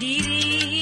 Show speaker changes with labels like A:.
A: diri.